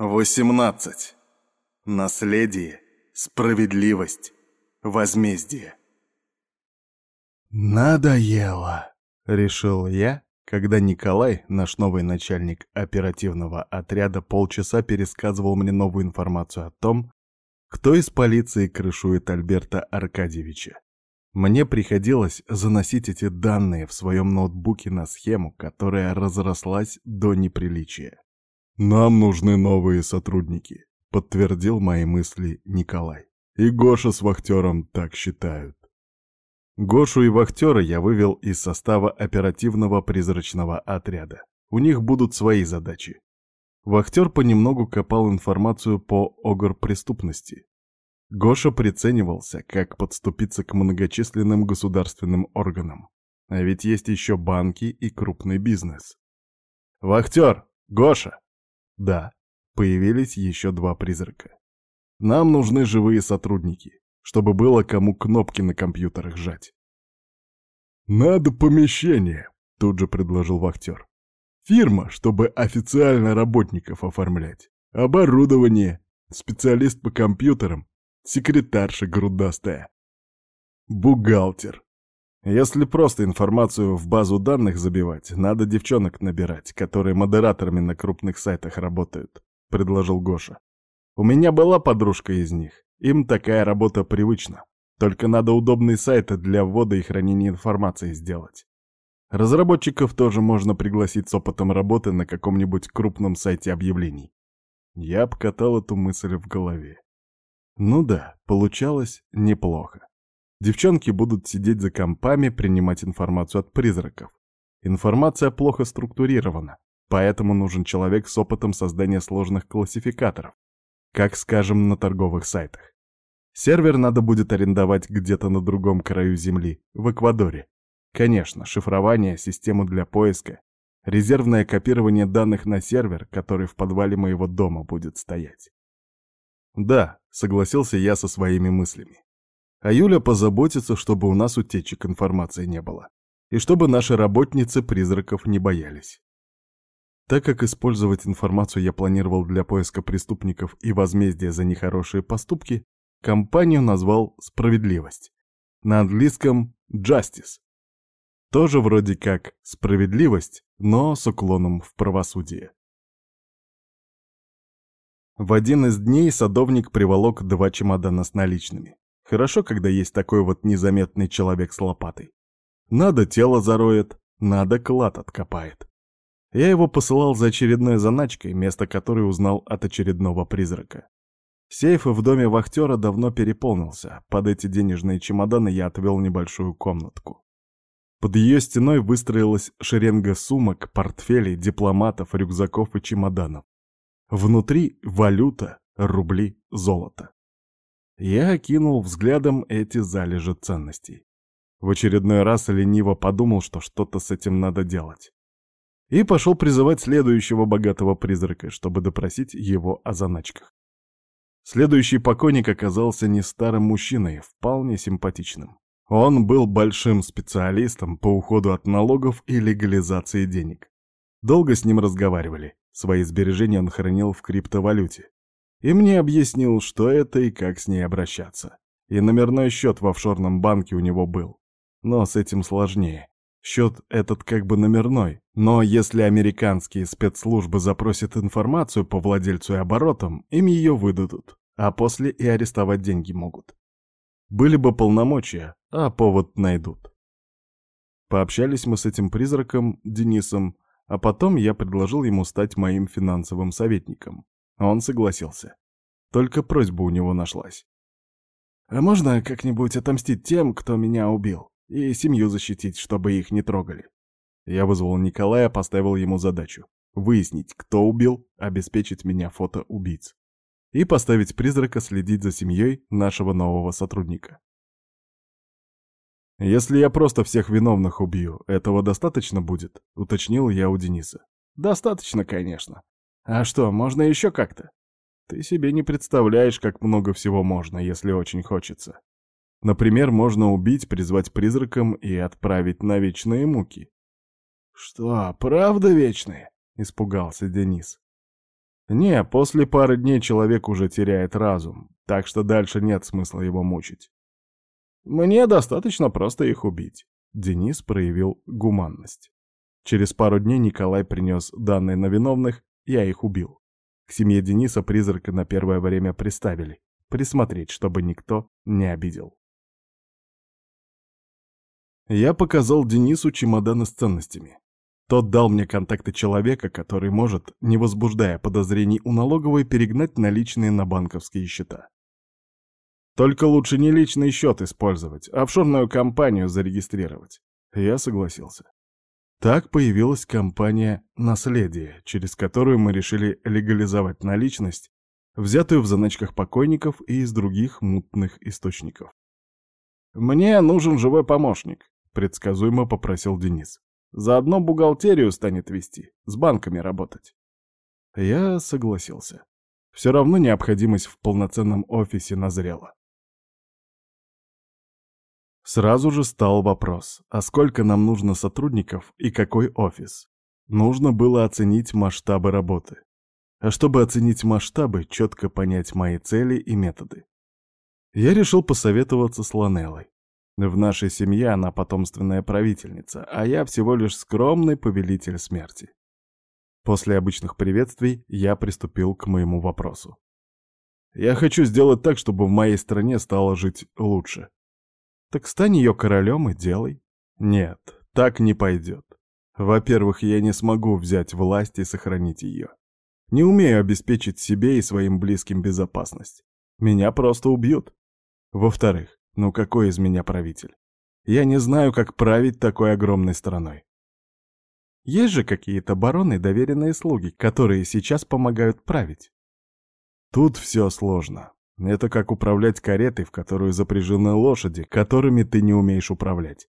18. Наследие, справедливость, возмездие. «Надоело», — решил я, когда Николай, наш новый начальник оперативного отряда, полчаса пересказывал мне новую информацию о том, кто из полиции крышует Альберта Аркадьевича. Мне приходилось заносить эти данные в своем ноутбуке на схему, которая разрослась до неприличия. «Нам нужны новые сотрудники», — подтвердил мои мысли Николай. «И Гоша с Вахтером так считают». Гошу и Вахтера я вывел из состава оперативного призрачного отряда. У них будут свои задачи. Вахтер понемногу копал информацию по огр-преступности. Гоша приценивался, как подступиться к многочисленным государственным органам. А ведь есть еще банки и крупный бизнес. «Вахтер! Гоша!» Да, появились еще два призрака. Нам нужны живые сотрудники, чтобы было кому кнопки на компьютерах жать. «Надо помещение», — тут же предложил вахтер. «Фирма, чтобы официально работников оформлять. Оборудование, специалист по компьютерам, секретарша грудастая. Бухгалтер. Если просто информацию в базу данных забивать, надо девчонок набирать, которые модераторами на крупных сайтах работают», — предложил Гоша. «У меня была подружка из них. Им такая работа привычна. Только надо удобные сайты для ввода и хранения информации сделать. Разработчиков тоже можно пригласить с опытом работы на каком-нибудь крупном сайте объявлений». Я обкатал эту мысль в голове. Ну да, получалось неплохо. Девчонки будут сидеть за компами, принимать информацию от призраков. Информация плохо структурирована, поэтому нужен человек с опытом создания сложных классификаторов, как, скажем, на торговых сайтах. Сервер надо будет арендовать где-то на другом краю Земли, в Эквадоре. Конечно, шифрование, систему для поиска, резервное копирование данных на сервер, который в подвале моего дома будет стоять. Да, согласился я со своими мыслями. А Юля позаботится, чтобы у нас утечек информации не было. И чтобы наши работницы призраков не боялись. Так как использовать информацию я планировал для поиска преступников и возмездия за нехорошие поступки, компанию назвал «Справедливость». На английском «Justice». Тоже вроде как «Справедливость», но с уклоном в правосудие. В один из дней садовник приволок два чемодана с наличными. Хорошо, когда есть такой вот незаметный человек с лопатой. Надо тело зароет, надо клад откопает. Я его посылал за очередной заначкой, место которой узнал от очередного призрака. Сейф в доме вахтера давно переполнился. Под эти денежные чемоданы я отвел небольшую комнатку. Под ее стеной выстроилась шеренга сумок, портфелей, дипломатов, рюкзаков и чемоданов. Внутри валюта, рубли, золото. Я окинул взглядом эти залежи ценностей. В очередной раз лениво подумал, что что-то с этим надо делать. И пошел призывать следующего богатого призрака, чтобы допросить его о заначках. Следующий покойник оказался не старым мужчиной, вполне симпатичным. Он был большим специалистом по уходу от налогов и легализации денег. Долго с ним разговаривали. Свои сбережения он хранил в криптовалюте и мне объяснил, что это и как с ней обращаться. И номерной счет в офшорном банке у него был. Но с этим сложнее. Счет этот как бы номерной, но если американские спецслужбы запросят информацию по владельцу и оборотам, им ее выдадут, а после и арестовать деньги могут. Были бы полномочия, а повод найдут. Пообщались мы с этим призраком, Денисом, а потом я предложил ему стать моим финансовым советником. Он согласился. Только просьба у него нашлась. «А можно как-нибудь отомстить тем, кто меня убил, и семью защитить, чтобы их не трогали?» Я вызвал Николая, поставил ему задачу — выяснить, кто убил, обеспечить меня фото убийц. И поставить призрака следить за семьей нашего нового сотрудника. «Если я просто всех виновных убью, этого достаточно будет?» — уточнил я у Дениса. «Достаточно, конечно. А что, можно еще как-то? Ты себе не представляешь, как много всего можно, если очень хочется. Например, можно убить, призвать призраком и отправить на вечные муки. «Что, правда вечные?» — испугался Денис. Не, после пары дней человек уже теряет разум, так что дальше нет смысла его мучить. Мне достаточно просто их убить. Денис проявил гуманность. Через пару дней Николай принес данные на виновных, я их убил. К семье Дениса призрака на первое время приставили. Присмотреть, чтобы никто не обидел. Я показал Денису чемоданы с ценностями. Тот дал мне контакты человека, который может, не возбуждая подозрений у налоговой, перегнать наличные на банковские счета. Только лучше не личный счет использовать, а офшорную компанию зарегистрировать. Я согласился. Так появилась компания «Наследие», через которую мы решили легализовать наличность, взятую в заначках покойников и из других мутных источников. «Мне нужен живой помощник», — предсказуемо попросил Денис. Заодно бухгалтерию станет вести, с банками работать. Я согласился. Все равно необходимость в полноценном офисе назрела. Сразу же стал вопрос, а сколько нам нужно сотрудников и какой офис? Нужно было оценить масштабы работы. А чтобы оценить масштабы, четко понять мои цели и методы. Я решил посоветоваться с Ланеллой. В нашей семье она потомственная правительница, а я всего лишь скромный повелитель смерти. После обычных приветствий я приступил к моему вопросу. Я хочу сделать так, чтобы в моей стране стало жить лучше. Так стань ее королем и делай. Нет, так не пойдет. Во-первых, я не смогу взять власть и сохранить ее. Не умею обеспечить себе и своим близким безопасность. Меня просто убьют. Во-вторых, ну какой из меня правитель? Я не знаю, как править такой огромной страной. Есть же какие-то бароны доверенные слуги, которые сейчас помогают править. Тут все сложно. Это как управлять каретой, в которую запряжены лошади, которыми ты не умеешь управлять.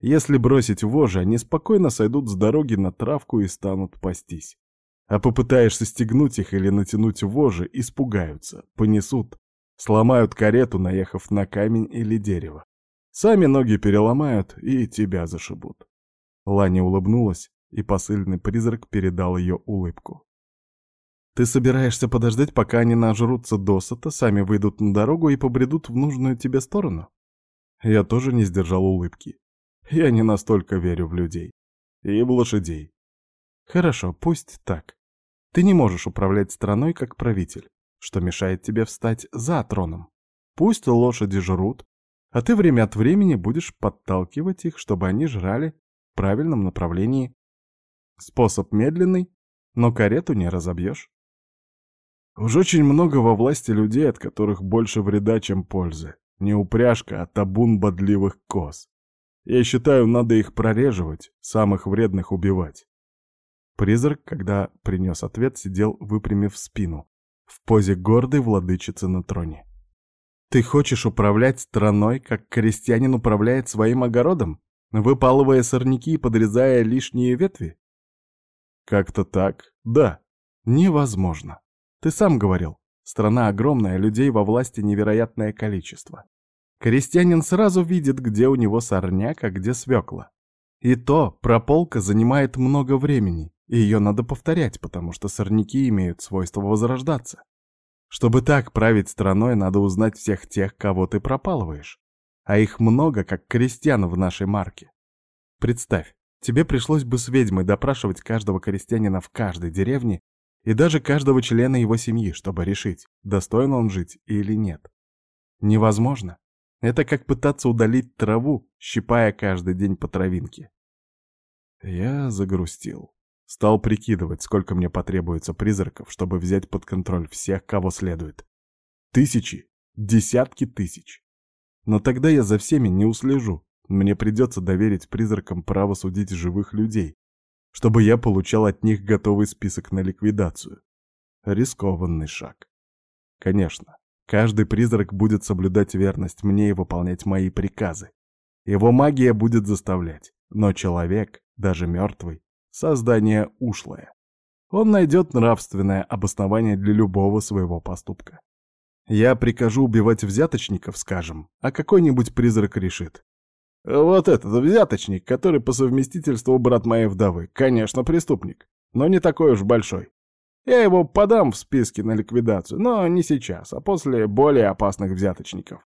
Если бросить вожжи, они спокойно сойдут с дороги на травку и станут пастись. А попытаешься стегнуть их или натянуть вожжи, испугаются, понесут, Сломают карету, наехав на камень или дерево. Сами ноги переломают и тебя зашибут. Ланя улыбнулась, и посыльный призрак передал ее улыбку. «Ты собираешься подождать, пока они нажрутся досыта, сами выйдут на дорогу и побредут в нужную тебе сторону?» Я тоже не сдержал улыбки. Я не настолько верю в людей. И в лошадей. Хорошо, пусть так. Ты не можешь управлять страной как правитель что мешает тебе встать за троном. Пусть лошади жрут, а ты время от времени будешь подталкивать их, чтобы они жрали в правильном направлении. Способ медленный, но карету не разобьешь. Уж очень много во власти людей, от которых больше вреда, чем пользы. Не упряжка, а табун бодливых коз. Я считаю, надо их прореживать, самых вредных убивать. Призрак, когда принес ответ, сидел, выпрямив спину, в позе гордой владычицы на троне. «Ты хочешь управлять страной, как крестьянин управляет своим огородом, выпалывая сорняки и подрезая лишние ветви?» «Как-то так, да. Невозможно. Ты сам говорил, страна огромная, людей во власти невероятное количество. Крестьянин сразу видит, где у него сорняк, а где свекла. И то прополка занимает много времени, и ее надо повторять, потому что сорняки имеют свойство возрождаться. Чтобы так править страной, надо узнать всех тех, кого ты пропалываешь. А их много, как крестьян в нашей марке. Представь, тебе пришлось бы с ведьмой допрашивать каждого крестьянина в каждой деревне и даже каждого члена его семьи, чтобы решить, достоин он жить или нет. Невозможно. Это как пытаться удалить траву, щипая каждый день по травинке. Я загрустил. Стал прикидывать, сколько мне потребуется призраков, чтобы взять под контроль всех, кого следует. Тысячи, десятки тысяч. Но тогда я за всеми не услежу. Мне придется доверить призракам право судить живых людей, чтобы я получал от них готовый список на ликвидацию. Рискованный шаг. Конечно, Каждый призрак будет соблюдать верность мне и выполнять мои приказы. Его магия будет заставлять. Но человек, даже мертвый, создание ушлое. Он найдет нравственное обоснование для любого своего поступка. Я прикажу убивать взяточников, скажем, а какой-нибудь призрак решит. Вот этот взяточник, который по совместительству брат моей вдовы, конечно, преступник, но не такой уж большой. Я его подам в списке на ликвидацию, но не сейчас, а после более опасных взяточников.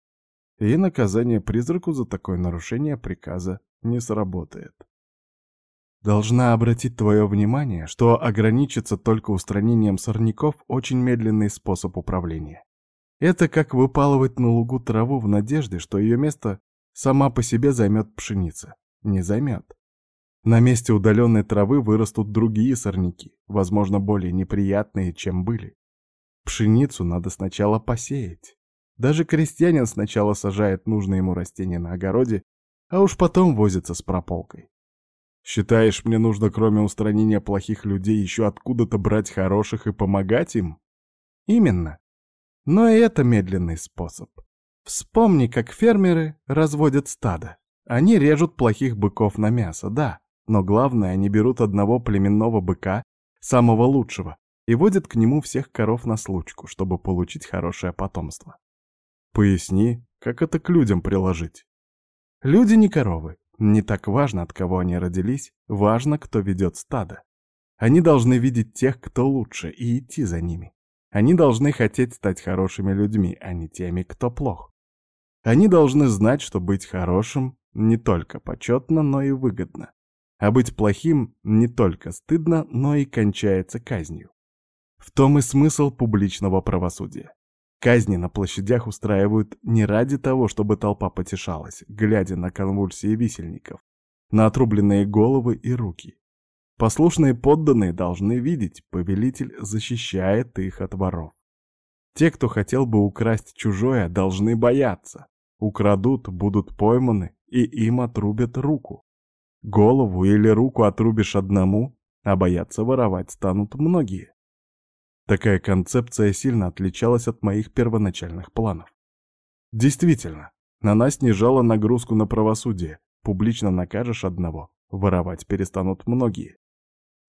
И наказание призраку за такое нарушение приказа не сработает. Должна обратить твое внимание, что ограничиться только устранением сорняков — очень медленный способ управления. Это как выпалывать на лугу траву в надежде, что ее место сама по себе займет пшеница. Не займет. На месте удаленной травы вырастут другие сорняки, возможно, более неприятные, чем были. Пшеницу надо сначала посеять. Даже крестьянин сначала сажает нужное ему растение на огороде, а уж потом возится с прополкой. Считаешь, мне нужно кроме устранения плохих людей еще откуда-то брать хороших и помогать им? Именно. Но и это медленный способ. Вспомни, как фермеры разводят стадо. Они режут плохих быков на мясо, да, но главное, они берут одного племенного быка, самого лучшего, и водят к нему всех коров на случку, чтобы получить хорошее потомство. Поясни, как это к людям приложить. Люди не коровы, не так важно, от кого они родились, важно, кто ведет стадо. Они должны видеть тех, кто лучше, и идти за ними. Они должны хотеть стать хорошими людьми, а не теми, кто плох. Они должны знать, что быть хорошим не только почетно, но и выгодно. А быть плохим не только стыдно, но и кончается казнью. В том и смысл публичного правосудия. Казни на площадях устраивают не ради того, чтобы толпа потешалась, глядя на конвульсии висельников, на отрубленные головы и руки. Послушные подданные должны видеть, повелитель защищает их от воров. Те, кто хотел бы украсть чужое, должны бояться. Украдут, будут пойманы, и им отрубят руку. Голову или руку отрубишь одному, а бояться воровать станут многие. Такая концепция сильно отличалась от моих первоначальных планов. Действительно, на нас снижала нагрузку на правосудие. Публично накажешь одного, воровать перестанут многие.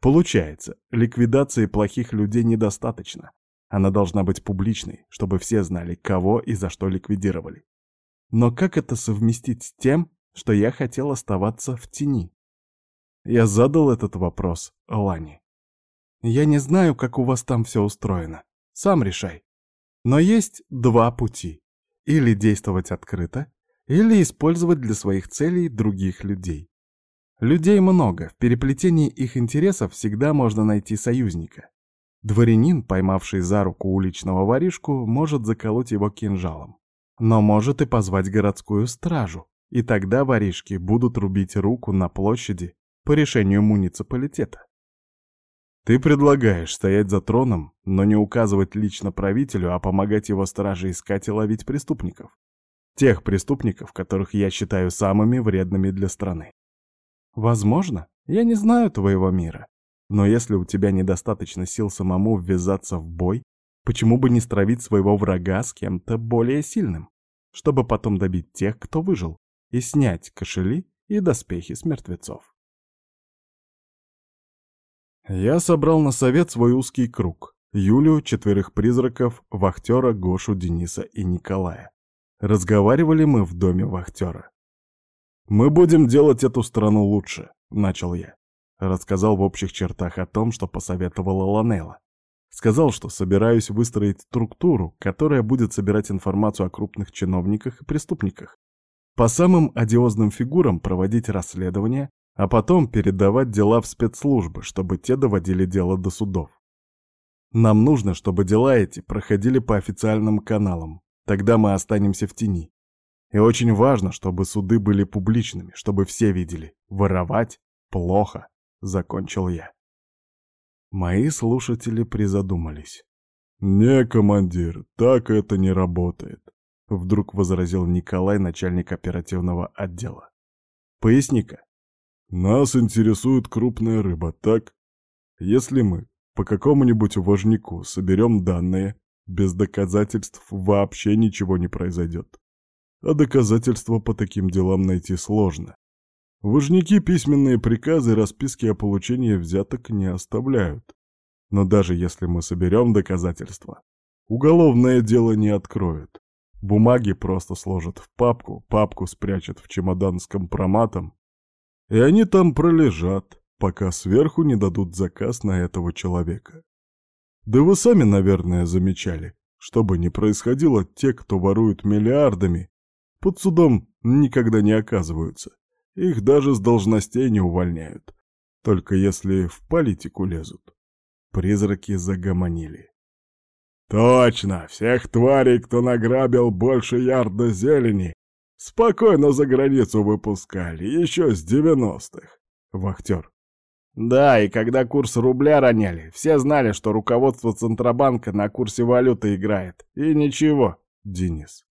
Получается, ликвидации плохих людей недостаточно. Она должна быть публичной, чтобы все знали, кого и за что ликвидировали. Но как это совместить с тем, что я хотел оставаться в тени? Я задал этот вопрос Лане. Я не знаю, как у вас там все устроено. Сам решай. Но есть два пути. Или действовать открыто, или использовать для своих целей других людей. Людей много, в переплетении их интересов всегда можно найти союзника. Дворянин, поймавший за руку уличного воришку, может заколоть его кинжалом. Но может и позвать городскую стражу, и тогда воришки будут рубить руку на площади по решению муниципалитета. Ты предлагаешь стоять за троном, но не указывать лично правителю, а помогать его страже искать и ловить преступников. Тех преступников, которых я считаю самыми вредными для страны. Возможно, я не знаю твоего мира. Но если у тебя недостаточно сил самому ввязаться в бой, почему бы не стравить своего врага с кем-то более сильным, чтобы потом добить тех, кто выжил, и снять кошели и доспехи с мертвецов? Я собрал на совет свой узкий круг. Юлю, четверых призраков, вахтера, Гошу, Дениса и Николая. Разговаривали мы в доме вахтера. «Мы будем делать эту страну лучше», — начал я. Рассказал в общих чертах о том, что посоветовала Ланелла. Сказал, что собираюсь выстроить структуру, которая будет собирать информацию о крупных чиновниках и преступниках. По самым одиозным фигурам проводить расследования, а потом передавать дела в спецслужбы, чтобы те доводили дело до судов. Нам нужно, чтобы дела эти проходили по официальным каналам, тогда мы останемся в тени. И очень важно, чтобы суды были публичными, чтобы все видели. Воровать плохо, закончил я. Мои слушатели призадумались. «Не, командир, так это не работает», — вдруг возразил Николай, начальник оперативного отдела. «Поясни-ка, нас интересует крупная рыба, так? Если мы по какому-нибудь важнику соберем данные, без доказательств вообще ничего не произойдет. А доказательства по таким делам найти сложно. Важники письменные приказы и расписки о получении взяток не оставляют. Но даже если мы соберем доказательства, уголовное дело не откроют. Бумаги просто сложат в папку, папку спрячут в чемодан с компроматом, и они там пролежат, пока сверху не дадут заказ на этого человека. Да вы сами, наверное, замечали. Что бы ни происходило, те, кто воруют миллиардами, под судом никогда не оказываются. Их даже с должностей не увольняют. Только если в политику лезут. Призраки загомонили. «Точно! Всех тварей, кто награбил больше ярда зелени, спокойно за границу выпускали, еще с девяностых!» Вахтер. Да, и когда курс рубля роняли, все знали, что руководство Центробанка на курсе валюты играет. И ничего, Денис.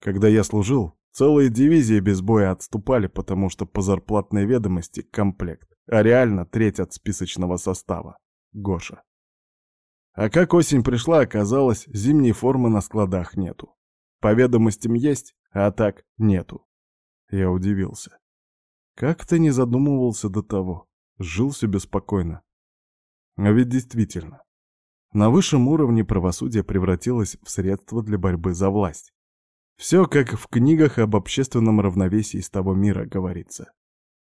Когда я служил, целые дивизии без боя отступали, потому что по зарплатной ведомости комплект, а реально треть от списочного состава. Гоша. А как осень пришла, оказалось, зимней формы на складах нету. По ведомостям есть, а так нету. Я удивился. Как ты не задумывался до того? Жил себе спокойно. А ведь действительно. На высшем уровне правосудие превратилось в средство для борьбы за власть. Все как в книгах об общественном равновесии из того мира говорится.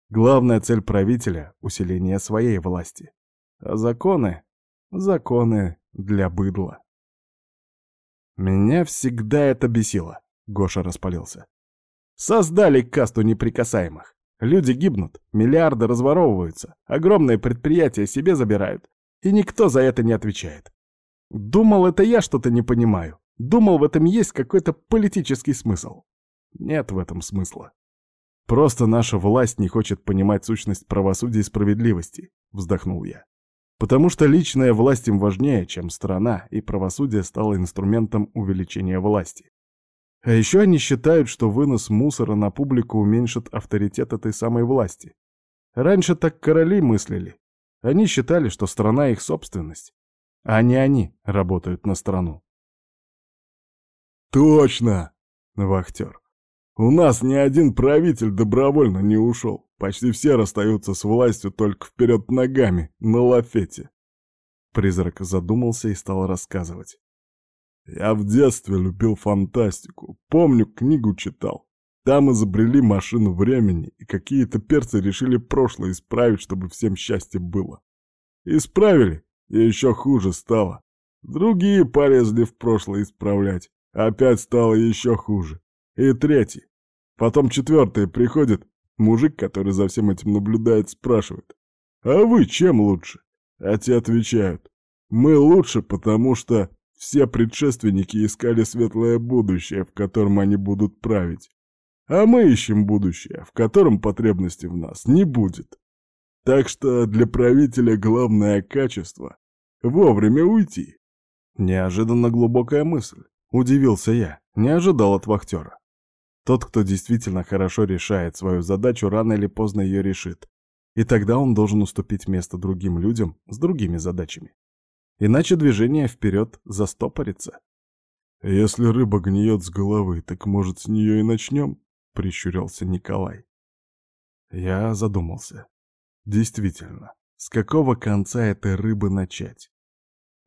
Главная цель правителя — усиление своей власти. А законы? Законы для быдла. Меня всегда это бесило, Гоша распалился. Создали касту неприкасаемых. Люди гибнут, миллиарды разворовываются, огромные предприятия себе забирают, и никто за это не отвечает. Думал, это я что-то не понимаю. Думал, в этом есть какой-то политический смысл. Нет в этом смысла. Просто наша власть не хочет понимать сущность правосудия и справедливости, вздохнул я. Потому что личная власть им важнее, чем страна, и правосудие стало инструментом увеличения власти. А еще они считают, что вынос мусора на публику уменьшит авторитет этой самой власти. Раньше так короли мыслили. Они считали, что страна их собственность, а не они работают на страну. «Точно!» — вахтер. «У нас ни один правитель добровольно не ушел. Почти все расстаются с властью только вперед ногами, на лафете». Призрак задумался и стал рассказывать. Я в детстве любил фантастику. Помню, книгу читал. Там изобрели машину времени, и какие-то перцы решили прошлое исправить, чтобы всем счастье было. Исправили, и еще хуже стало. Другие полезли в прошлое исправлять. Опять стало еще хуже. И третий. Потом четвертый приходит, мужик, который за всем этим наблюдает, спрашивает. «А вы чем лучше?» А те отвечают. «Мы лучше, потому что все предшественники искали светлое будущее, в котором они будут править. А мы ищем будущее, в котором потребности в нас не будет. Так что для правителя главное качество — вовремя уйти. Неожиданно глубокая мысль. Удивился я, не ожидал от вахтера. Тот, кто действительно хорошо решает свою задачу, рано или поздно ее решит. И тогда он должен уступить место другим людям с другими задачами. Иначе движение вперед застопорится. «Если рыба гниет с головы, так, может, с нее и начнем?» — прищурился Николай. Я задумался. Действительно, с какого конца этой рыбы начать?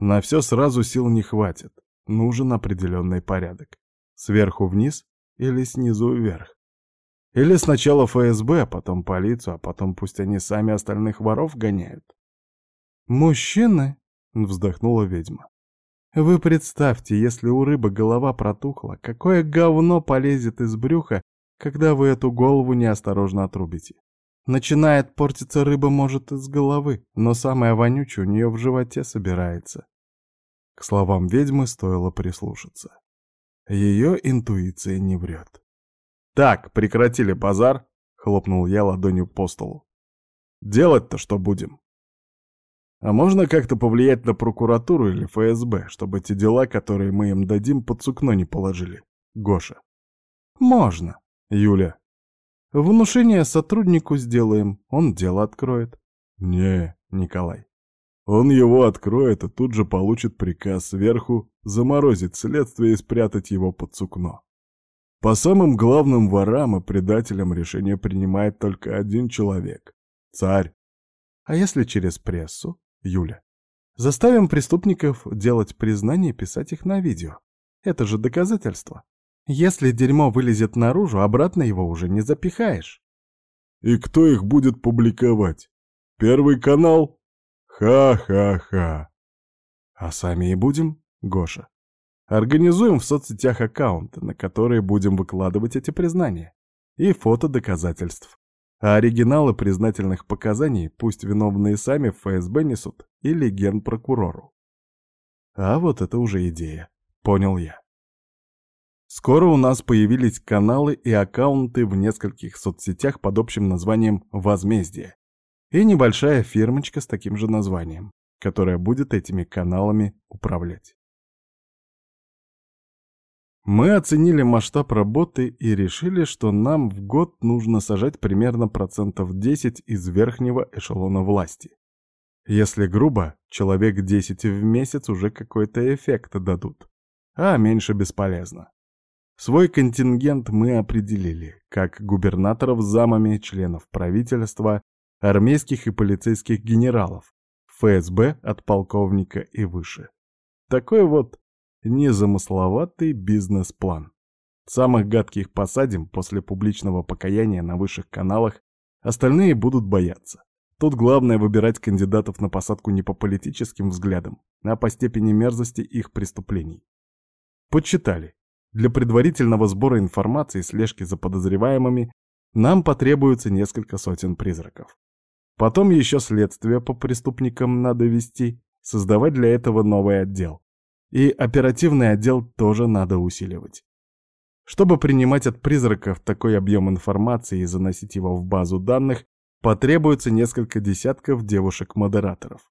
На все сразу сил не хватит. Нужен определенный порядок. Сверху вниз или снизу вверх? Или сначала ФСБ, а потом полицию, а потом пусть они сами остальных воров гоняют? «Мужчины!» Вздохнула ведьма. Вы представьте, если у рыбы голова протухла, какое говно полезет из брюха, когда вы эту голову неосторожно отрубите. Начинает портиться рыба, может, из головы, но самое вонючее у нее в животе собирается. К словам ведьмы стоило прислушаться. Ее интуиция не врет. «Так, прекратили базар!» — хлопнул я ладонью по столу. «Делать-то что будем?» А можно как-то повлиять на прокуратуру или ФСБ, чтобы эти дела, которые мы им дадим, под сукно не положили? Гоша. Можно. Юля. Внушение сотруднику сделаем, он дело откроет. Не, Николай. Он его откроет и тут же получит приказ сверху заморозить следствие и спрятать его под сукно. По самым главным ворам и предателям решение принимает только один человек — царь. А если через прессу? Юля. Заставим преступников делать признания и писать их на видео. Это же доказательство. Если дерьмо вылезет наружу, обратно его уже не запихаешь. И кто их будет публиковать? Первый канал? Ха-ха-ха. А сами и будем, Гоша. Организуем в соцсетях аккаунты, на которые будем выкладывать эти признания. И фото доказательств. А оригиналы признательных показаний пусть виновные сами в ФСБ несут или генпрокурору. А вот это уже идея, понял я. Скоро у нас появились каналы и аккаунты в нескольких соцсетях под общим названием «Возмездие» и небольшая фирмочка с таким же названием, которая будет этими каналами управлять. Мы оценили масштаб работы и решили, что нам в год нужно сажать примерно процентов 10 из верхнего эшелона власти. Если грубо, человек 10 в месяц уже какой-то эффект дадут, а меньше бесполезно. Свой контингент мы определили, как губернаторов замами, членов правительства, армейских и полицейских генералов, ФСБ от полковника и выше. Такой вот незамысловатый бизнес-план. Самых гадких посадим после публичного покаяния на высших каналах, остальные будут бояться. Тут главное выбирать кандидатов на посадку не по политическим взглядам, а по степени мерзости их преступлений. Подсчитали. Для предварительного сбора информации и слежки за подозреваемыми нам потребуется несколько сотен призраков. Потом еще следствие по преступникам надо вести, создавать для этого новый отдел. И оперативный отдел тоже надо усиливать. Чтобы принимать от призраков такой объем информации и заносить его в базу данных, потребуется несколько десятков девушек-модераторов.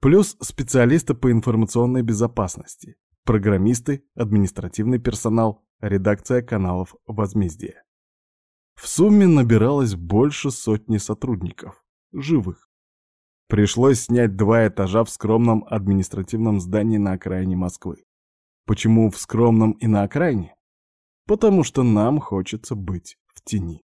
Плюс специалисты по информационной безопасности, программисты, административный персонал, редакция каналов «Возмездие». В сумме набиралось больше сотни сотрудников, живых. Пришлось снять два этажа в скромном административном здании на окраине Москвы. Почему в скромном и на окраине? Потому что нам хочется быть в тени.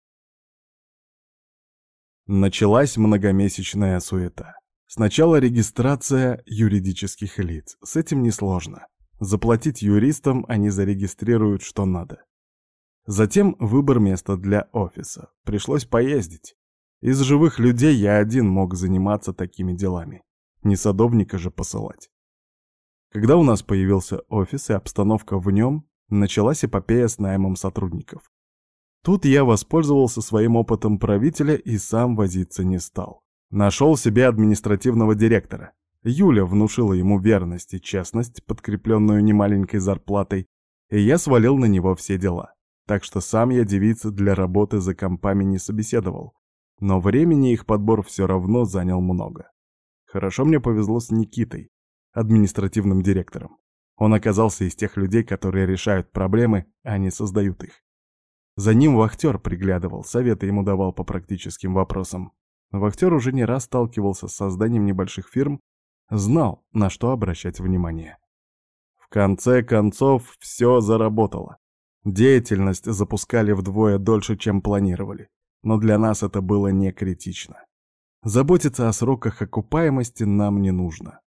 Началась многомесячная суета. Сначала регистрация юридических лиц. С этим несложно. Заплатить юристам они зарегистрируют что надо. Затем выбор места для офиса. Пришлось поездить. Из живых людей я один мог заниматься такими делами. Не садовника же посылать. Когда у нас появился офис и обстановка в нем, началась эпопея с наймом сотрудников. Тут я воспользовался своим опытом правителя и сам возиться не стал. Нашел себе административного директора. Юля внушила ему верность и честность, подкрепленную немаленькой зарплатой, и я свалил на него все дела. Так что сам я девицы для работы за компами не собеседовал, но времени их подбор все равно занял много. Хорошо мне повезло с Никитой, административным директором. Он оказался из тех людей, которые решают проблемы, а не создают их. За ним вахтер приглядывал, советы ему давал по практическим вопросам. Вахтер уже не раз сталкивался с созданием небольших фирм, знал, на что обращать внимание. В конце концов, все заработало. Деятельность запускали вдвое дольше, чем планировали но для нас это было не критично. Заботиться о сроках окупаемости нам не нужно.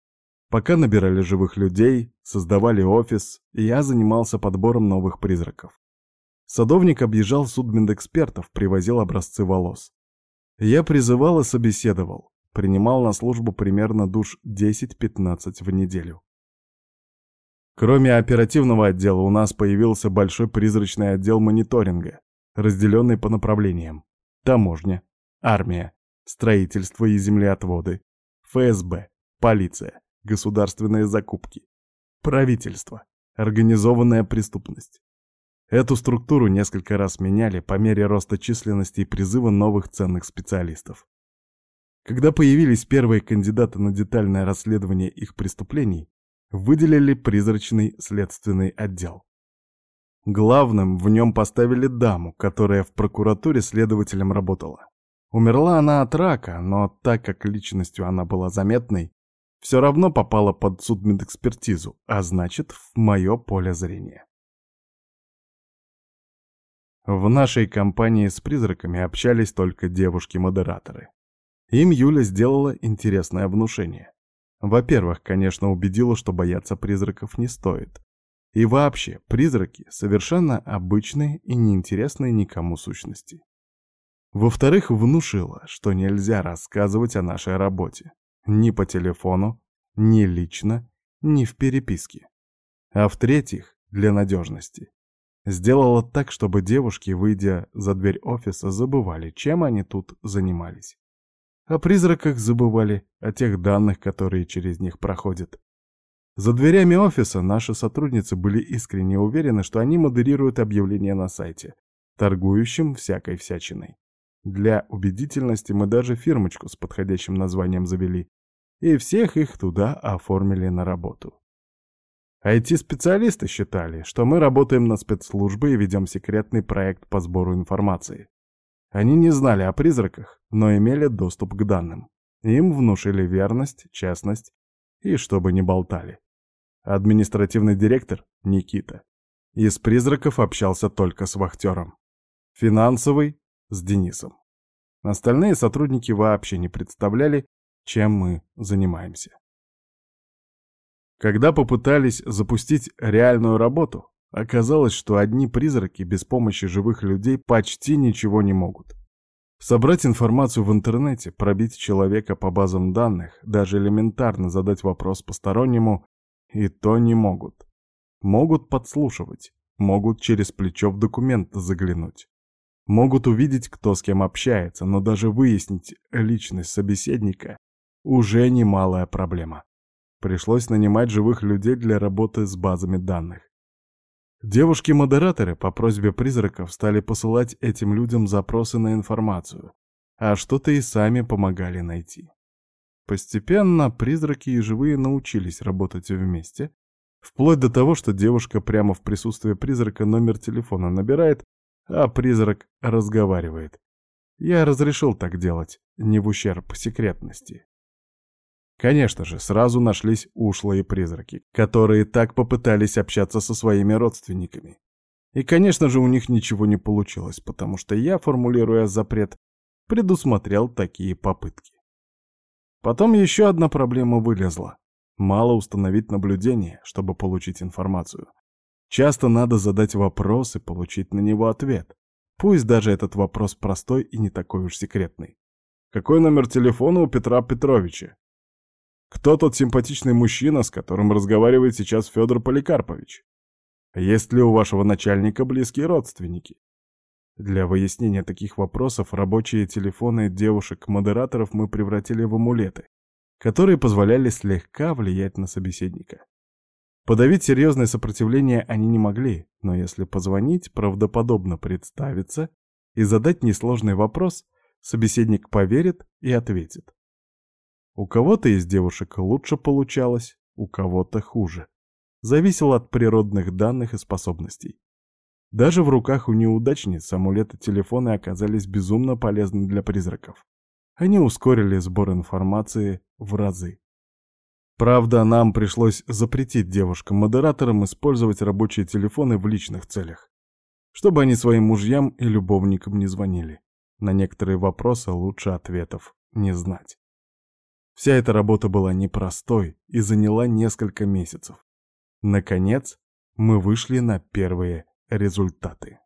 Пока набирали живых людей, создавали офис, я занимался подбором новых призраков. Садовник объезжал судмедэкспертов, привозил образцы волос. Я призывал и собеседовал, принимал на службу примерно душ 10-15 в неделю. Кроме оперативного отдела у нас появился большой призрачный отдел мониторинга, разделенный по направлениям таможня, армия, строительство и землеотводы, ФСБ, полиция, государственные закупки, правительство, организованная преступность. Эту структуру несколько раз меняли по мере роста численности и призыва новых ценных специалистов. Когда появились первые кандидаты на детальное расследование их преступлений, выделили призрачный следственный отдел. Главным в нем поставили даму, которая в прокуратуре следователем работала. Умерла она от рака, но так как личностью она была заметной, все равно попала под судмедэкспертизу, а значит, в мое поле зрения. В нашей компании с призраками общались только девушки-модераторы. Им Юля сделала интересное внушение. Во-первых, конечно, убедила, что бояться призраков не стоит. И вообще, призраки — совершенно обычные и неинтересные никому сущности. Во-вторых, внушила, что нельзя рассказывать о нашей работе. Ни по телефону, ни лично, не в переписке. А в-третьих, для надежности. Сделала так, чтобы девушки, выйдя за дверь офиса, забывали, чем они тут занимались. О призраках забывали, о тех данных, которые через них проходят. За дверями офиса наши сотрудницы были искренне уверены, что они модерируют объявления на сайте, торгующим всякой всячиной. Для убедительности мы даже фирмочку с подходящим названием завели, и всех их туда оформили на работу. IT-специалисты считали, что мы работаем на спецслужбы и ведем секретный проект по сбору информации. Они не знали о призраках, но имели доступ к данным. Им внушили верность, честность и чтобы не болтали. Административный директор — Никита. Из призраков общался только с вахтером. Финансовый — с Денисом. Остальные сотрудники вообще не представляли, чем мы занимаемся. Когда попытались запустить реальную работу, оказалось, что одни призраки без помощи живых людей почти ничего не могут. Собрать информацию в интернете, пробить человека по базам данных, даже элементарно задать вопрос постороннему, и то не могут. Могут подслушивать, могут через плечо в документ заглянуть. Могут увидеть, кто с кем общается, но даже выяснить личность собеседника уже немалая проблема. Пришлось нанимать живых людей для работы с базами данных. Девушки-модераторы по просьбе призраков стали посылать этим людям запросы на информацию, а что-то и сами помогали найти. Постепенно призраки и живые научились работать вместе, вплоть до того, что девушка прямо в присутствии призрака номер телефона набирает, а призрак разговаривает. Я разрешил так делать, не в ущерб секретности. Конечно же, сразу нашлись ушлые призраки, которые так попытались общаться со своими родственниками. И, конечно же, у них ничего не получилось, потому что я, формулируя запрет, предусмотрел такие попытки. Потом еще одна проблема вылезла. Мало установить наблюдение, чтобы получить информацию. Часто надо задать вопрос и получить на него ответ. Пусть даже этот вопрос простой и не такой уж секретный. Какой номер телефона у Петра Петровича? Кто тот симпатичный мужчина, с которым разговаривает сейчас Федор Поликарпович? Есть ли у вашего начальника близкие родственники? Для выяснения таких вопросов рабочие телефоны девушек-модераторов мы превратили в амулеты, которые позволяли слегка влиять на собеседника. Подавить серьезное сопротивление они не могли, но если позвонить, правдоподобно представиться и задать несложный вопрос, собеседник поверит и ответит. У кого-то из девушек лучше получалось, у кого-то хуже. Зависело от природных данных и способностей. Даже в руках у неудачниц амулеты-телефоны оказались безумно полезны для призраков. Они ускорили сбор информации в разы. Правда, нам пришлось запретить девушкам-модераторам использовать рабочие телефоны в личных целях, чтобы они своим мужьям и любовникам не звонили. На некоторые вопросы лучше ответов не знать. Вся эта работа была непростой и заняла несколько месяцев. Наконец, мы вышли на первые результаты.